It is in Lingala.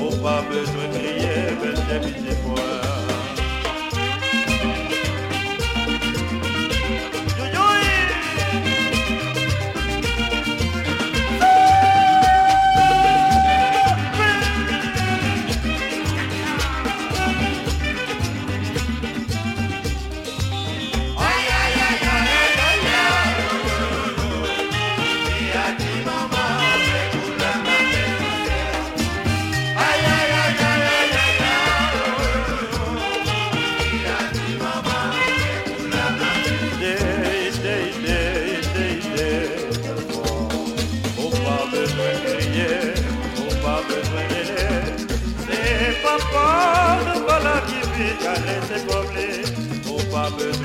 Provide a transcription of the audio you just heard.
Ou pa bejwen kriye, bel jemi se fwa Este combler au